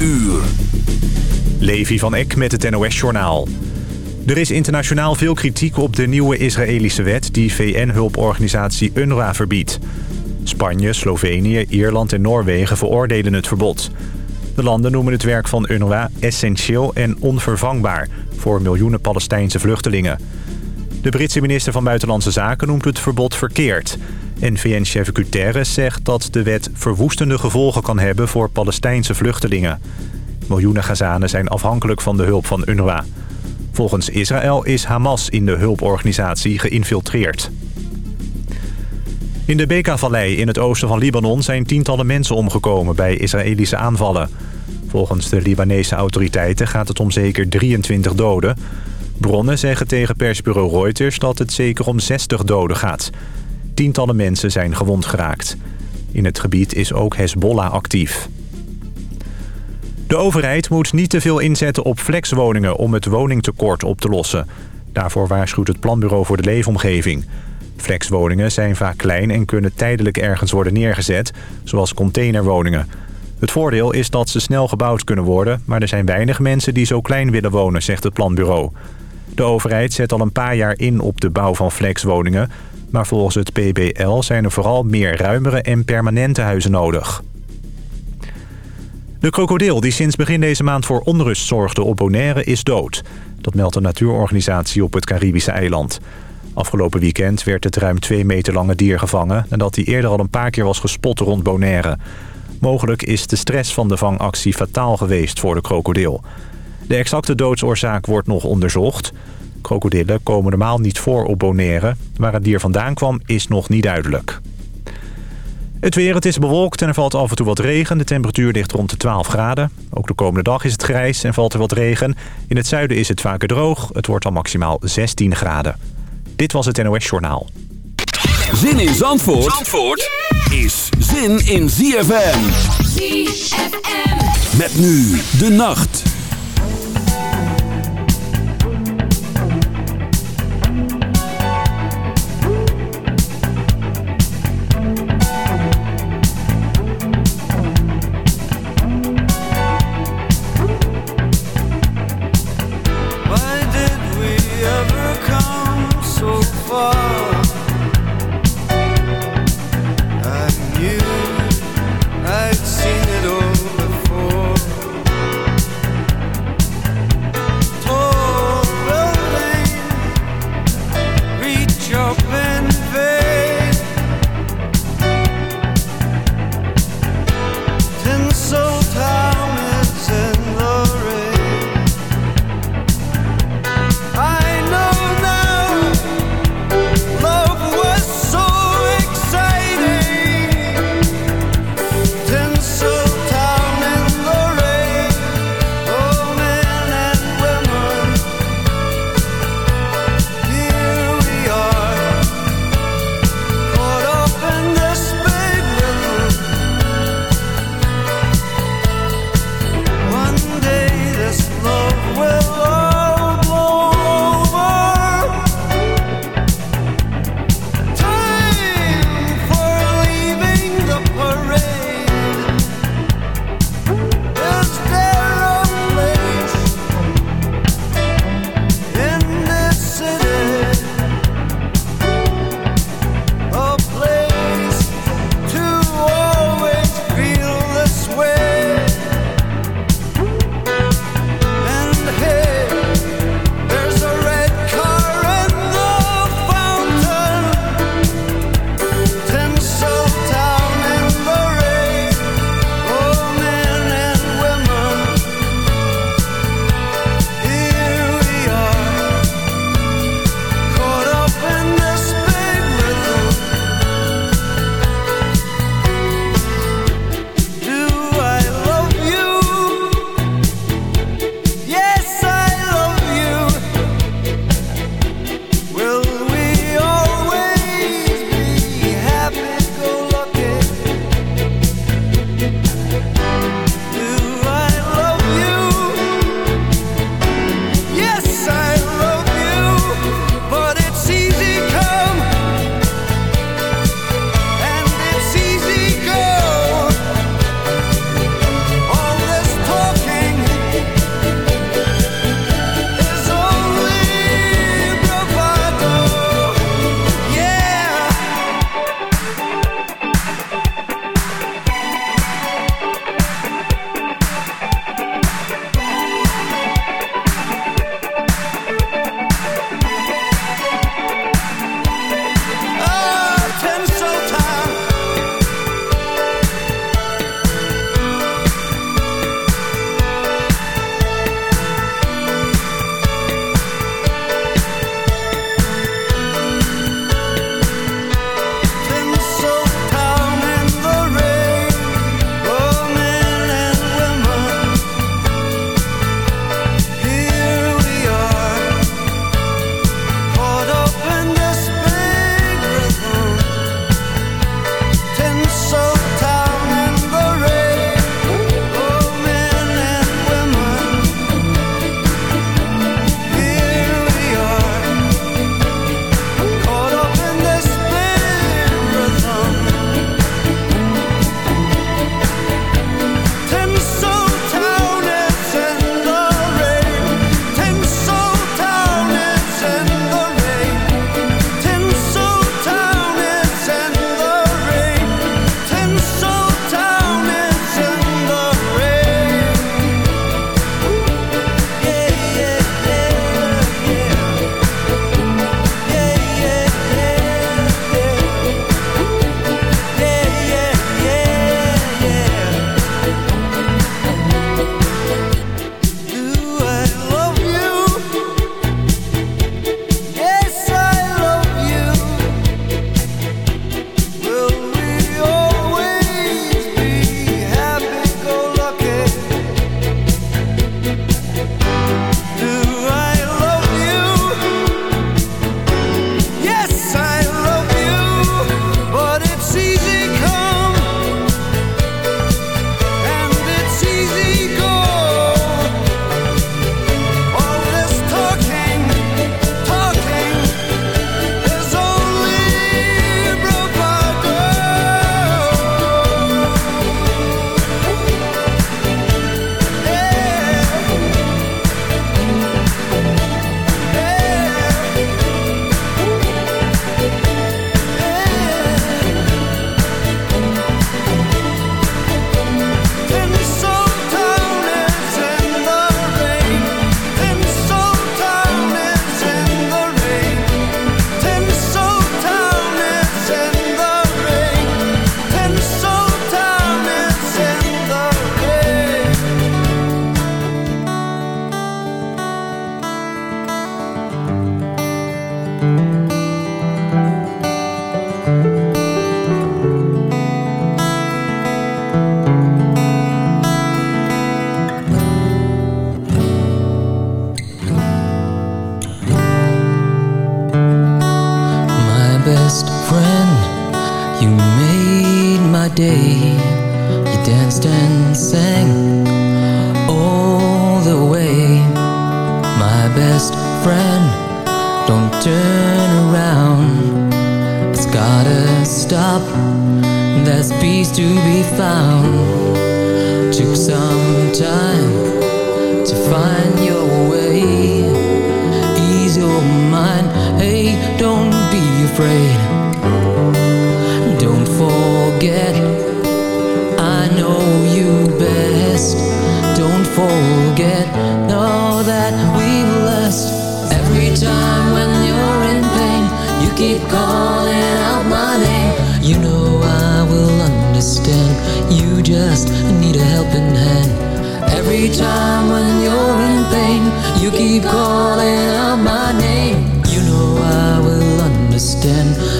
uur. Levi van Eck met het NOS-journaal. Er is internationaal veel kritiek op de nieuwe Israëlische wet... die VN-hulporganisatie UNRWA verbiedt. Spanje, Slovenië, Ierland en Noorwegen veroordelen het verbod. De landen noemen het werk van UNRWA essentieel en onvervangbaar... voor miljoenen Palestijnse vluchtelingen. De Britse minister van Buitenlandse Zaken noemt het verbod verkeerd... En VN-chef Guterres zegt dat de wet verwoestende gevolgen kan hebben voor Palestijnse vluchtelingen. Miljoenen Gazanen zijn afhankelijk van de hulp van UNRWA. Volgens Israël is Hamas in de hulporganisatie geïnfiltreerd. In de Beka-vallei in het oosten van Libanon zijn tientallen mensen omgekomen bij Israëlische aanvallen. Volgens de Libanese autoriteiten gaat het om zeker 23 doden. Bronnen zeggen tegen persbureau Reuters dat het zeker om 60 doden gaat. Tientallen mensen zijn gewond geraakt. In het gebied is ook Hezbollah actief. De overheid moet niet te veel inzetten op flexwoningen om het woningtekort op te lossen. Daarvoor waarschuwt het Planbureau voor de Leefomgeving. Flexwoningen zijn vaak klein en kunnen tijdelijk ergens worden neergezet, zoals containerwoningen. Het voordeel is dat ze snel gebouwd kunnen worden, maar er zijn weinig mensen die zo klein willen wonen, zegt het planbureau. De overheid zet al een paar jaar in op de bouw van flexwoningen, maar volgens het PBL zijn er vooral meer ruimere en permanente huizen nodig. De krokodil die sinds begin deze maand voor onrust zorgde op Bonaire is dood. Dat meldt een natuurorganisatie op het Caribische eiland. Afgelopen weekend werd het ruim 2 meter lange dier gevangen... nadat hij eerder al een paar keer was gespot rond Bonaire. Mogelijk is de stress van de vangactie fataal geweest voor de krokodil. De exacte doodsoorzaak wordt nog onderzocht. Krokodillen komen normaal niet voor op Bonaire. Waar het dier vandaan kwam is nog niet duidelijk. Het weer, het is bewolkt en er valt af en toe wat regen. De temperatuur ligt rond de 12 graden. Ook de komende dag is het grijs en valt er wat regen. In het zuiden is het vaker droog. Het wordt al maximaal 16 graden. Dit was het NOS Journaal. Zin in Zandvoort, Zandvoort is zin in ZFM. ZFM. Met nu de nacht.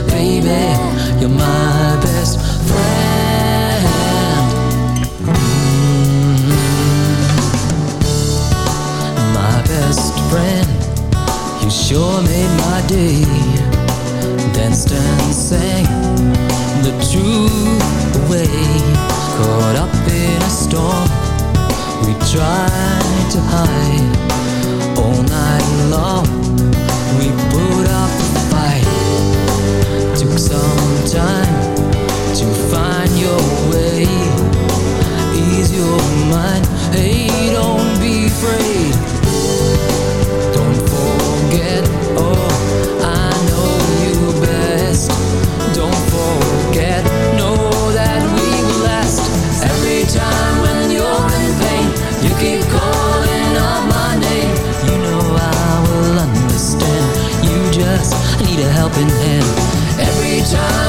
baby. You're my best friend, mm -hmm. my best friend. You sure made my day. Danced and sang the truth away. Caught up in a storm, we tried to hide all night long. We time to find your way. Ease your mind. Hey, don't be afraid. Don't forget. Oh, I know you best. Don't forget. Know that we will last. Every time when you're in pain, you keep calling out my name. You know I will understand. You just need a helping hand. Every time.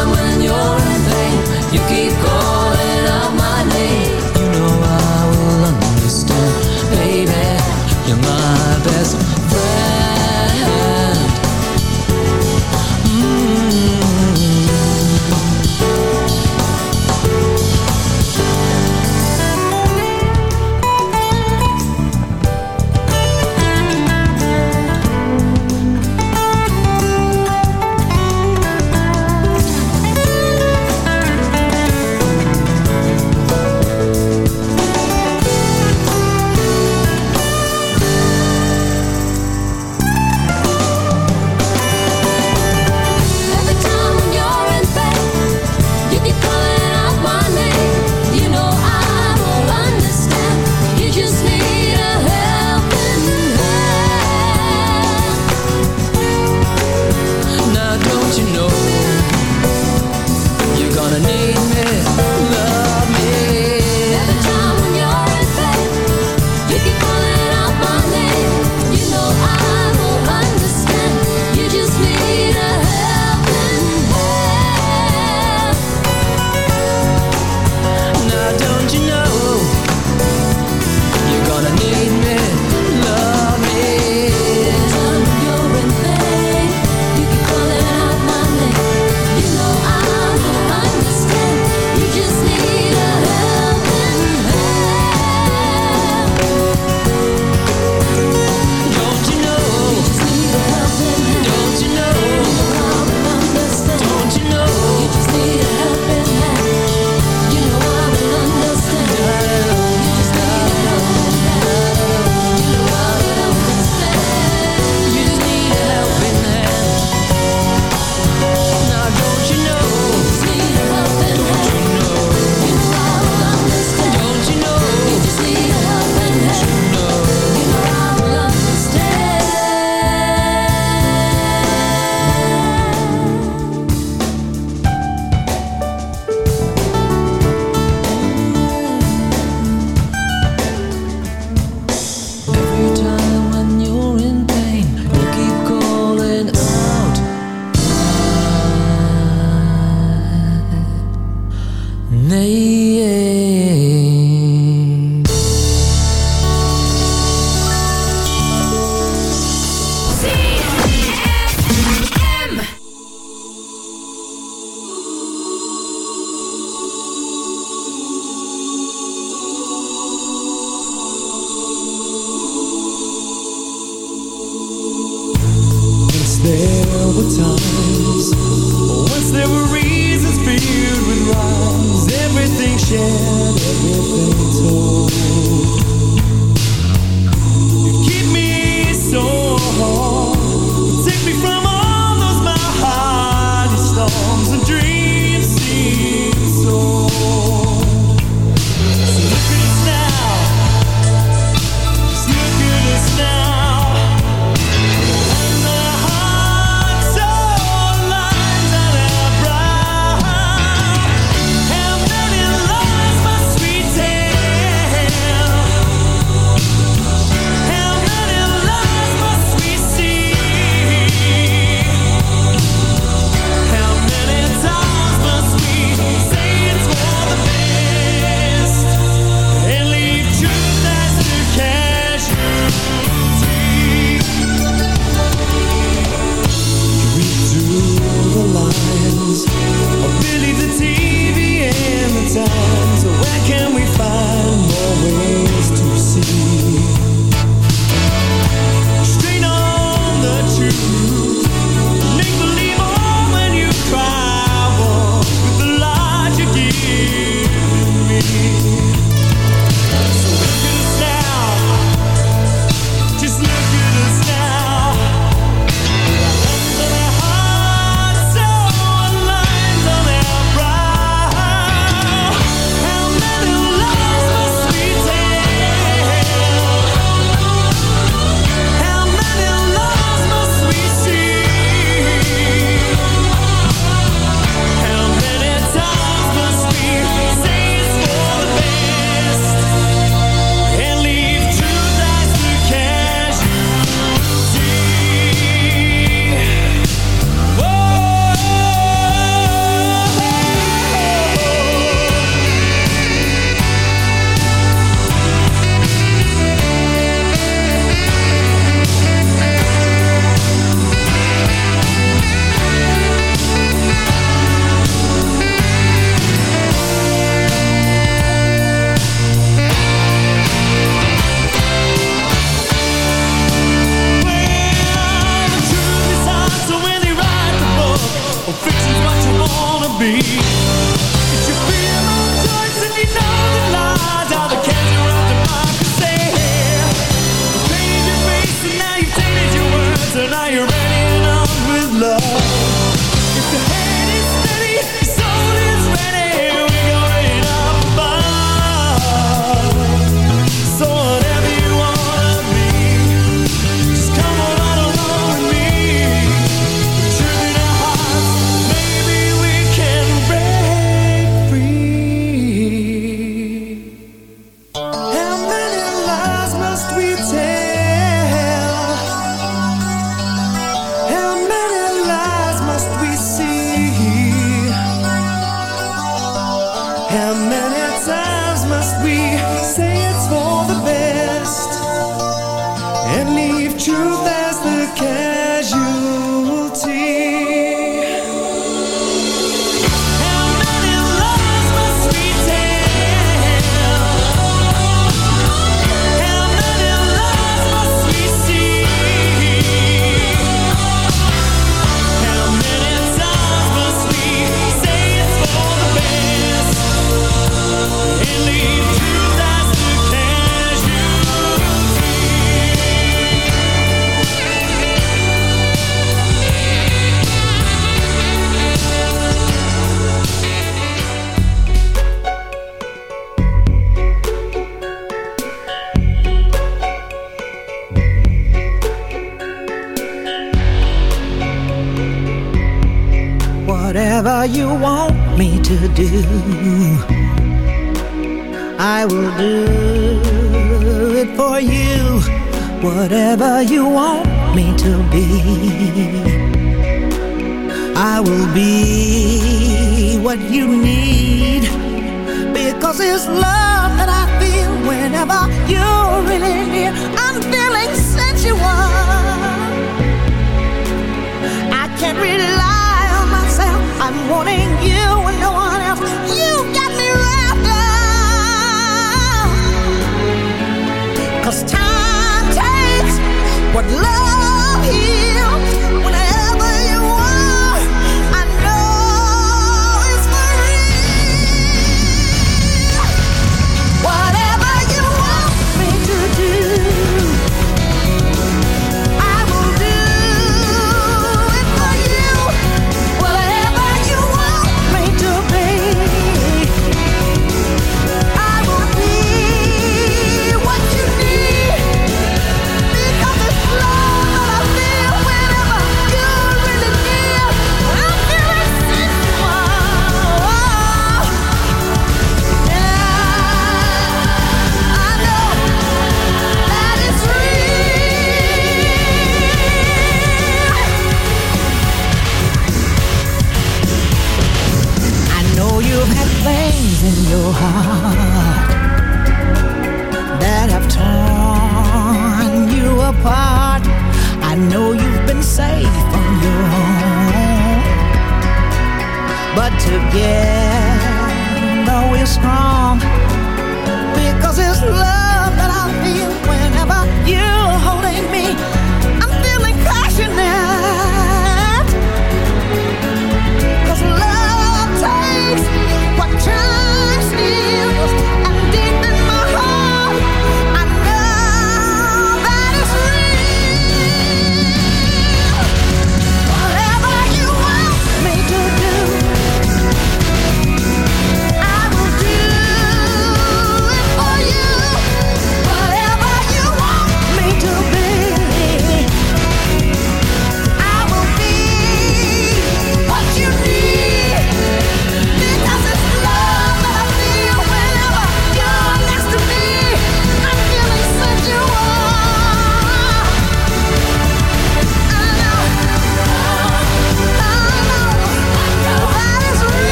You want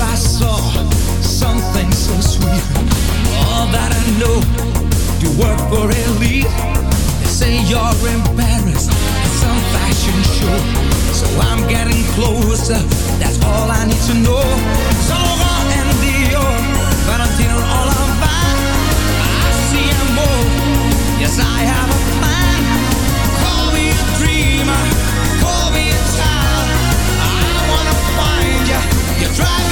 I saw something so sweet. All that I know, you work for elite. They say you're at some fashion show. So I'm getting closer, that's all I need to know. Valentino, all. I see more, yes I have a plan. Call me a dreamer, call me a child. I wanna find you, you're driving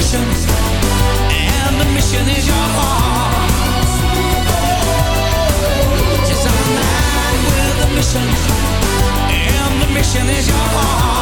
ambitions, and the mission is your heart. Just a man with a mission, and the mission is your heart.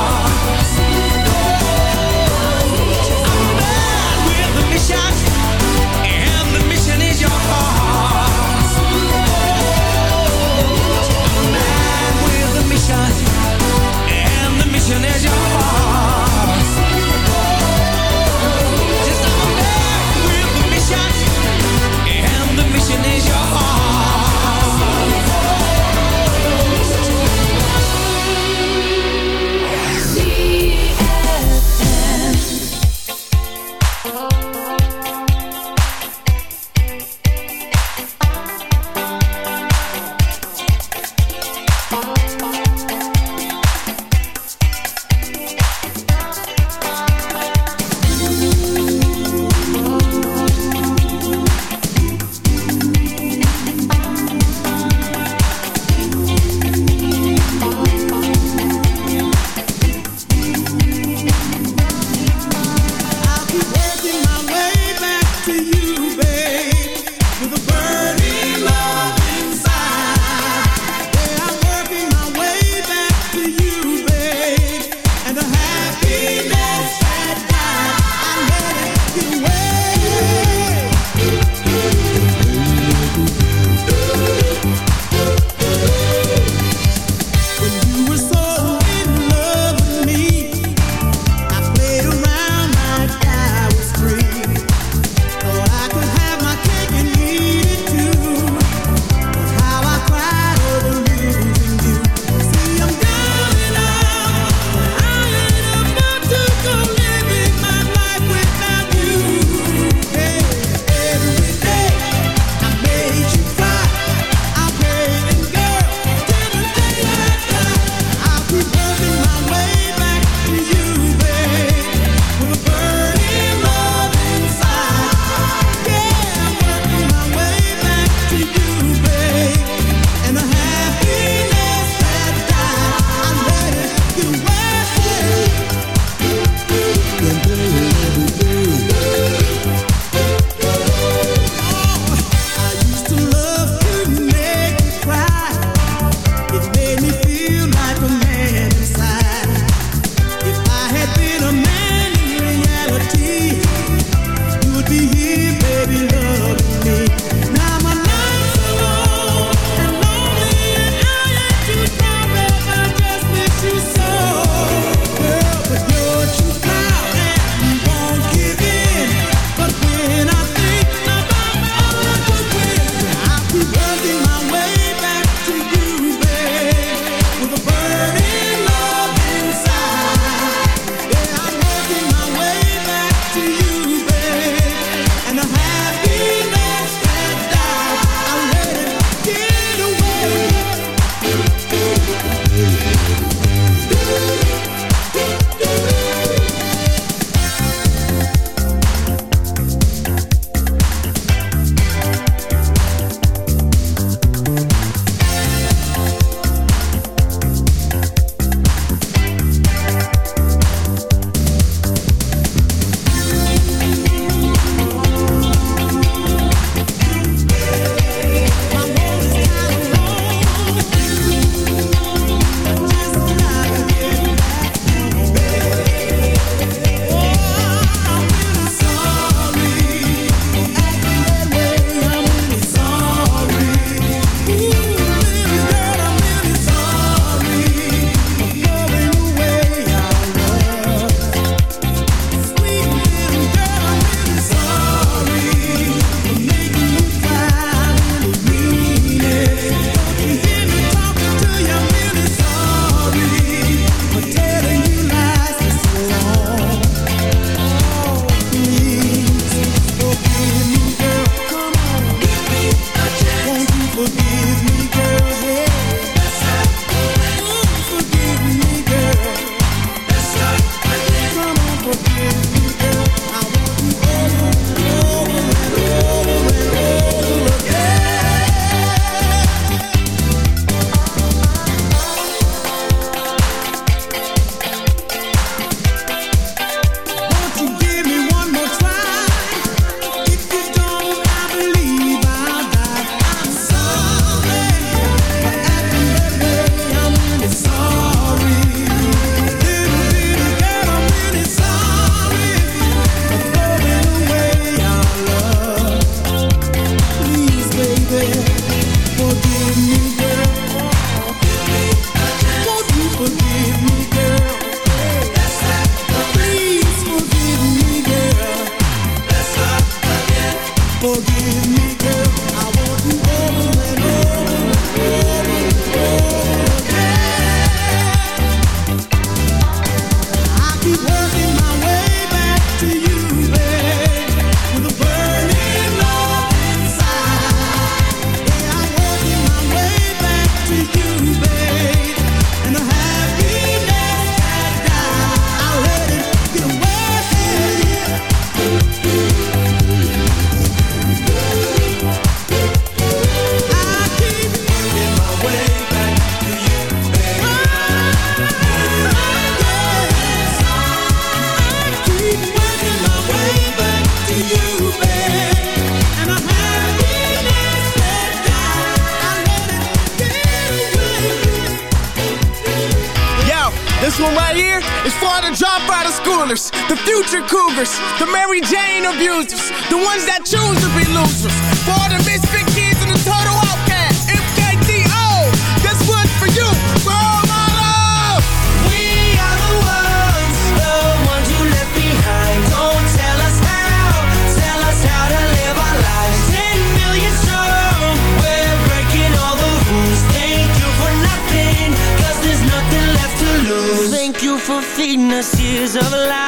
Future the Mary Jane abusers, the ones that choose to be losers. For all the misfit kids and the total outcasts, MKTO, this one's for you, for all my love. We are the ones, the ones you left behind. Don't tell us how, tell us how to live our lives. Ten million strong, we're breaking all the rules. Thank you for nothing, cause there's nothing left to lose. Thank you for feeding us years of lies.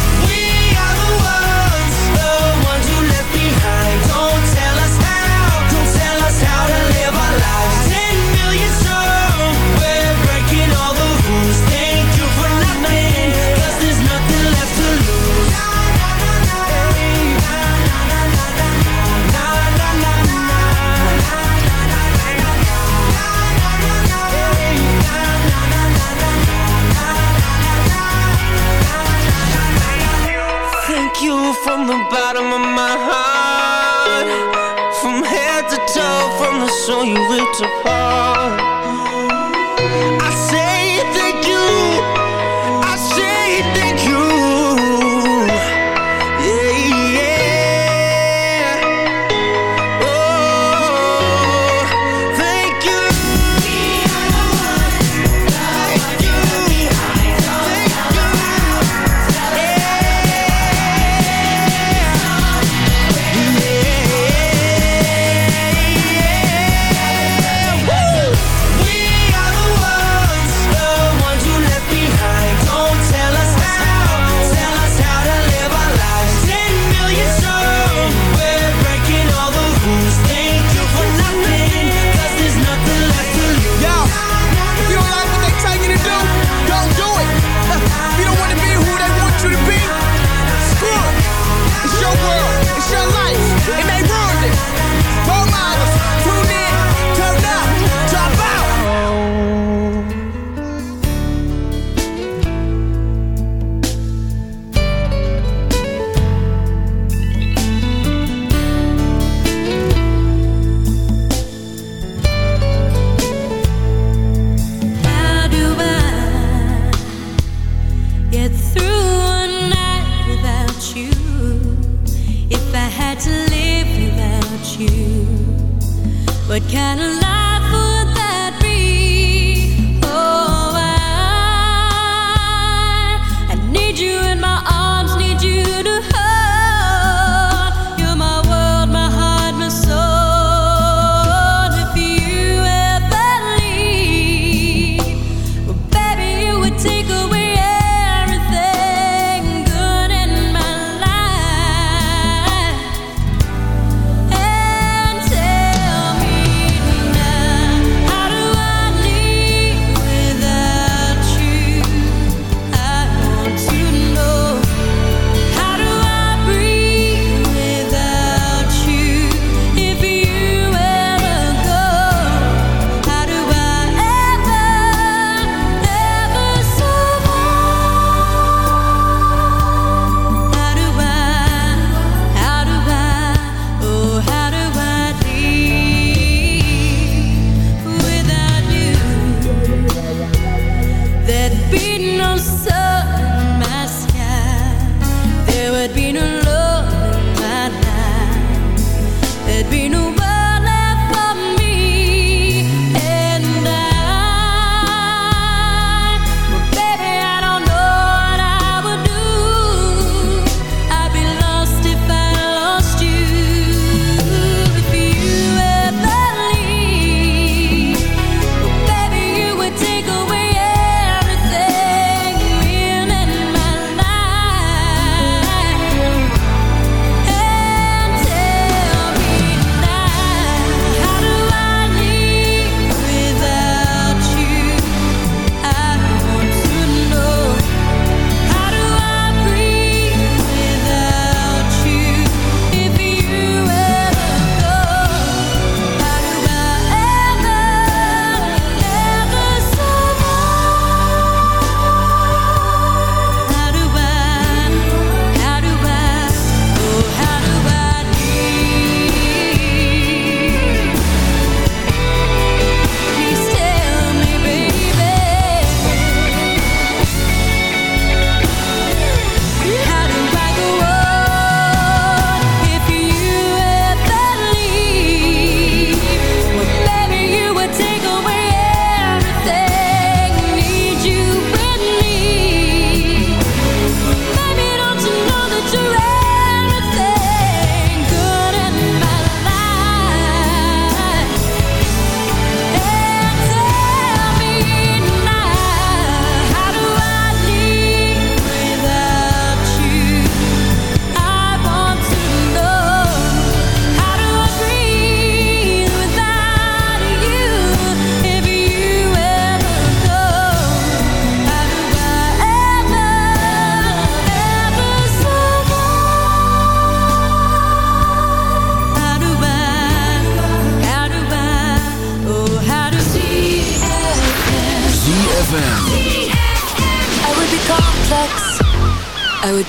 Bottom of my heart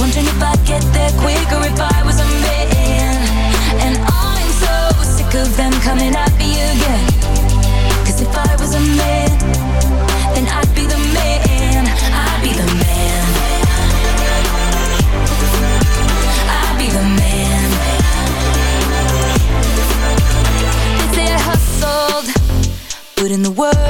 Wondering if I'd get there quicker if I was a man. And I'm so sick of them coming if I was a man, then I'd be the man. I'd be the man. I'd be the man. They say I hustled, put in the work.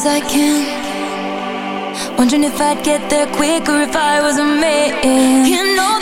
as I can. Wondering if I'd get there quicker if I was a man. You know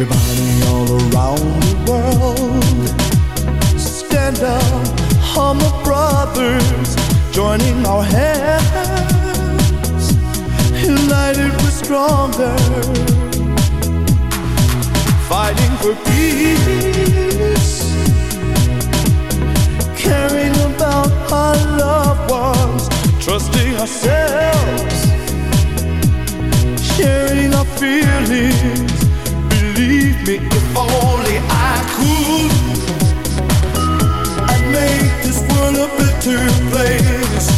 Everybody all around the world. Stand up, Hummer Brothers Joining our hands. United we're stronger. Fighting for peace. Caring about our loved ones Trusting ourselves. Sharing our feelings if only I could. I'd make this world a better place.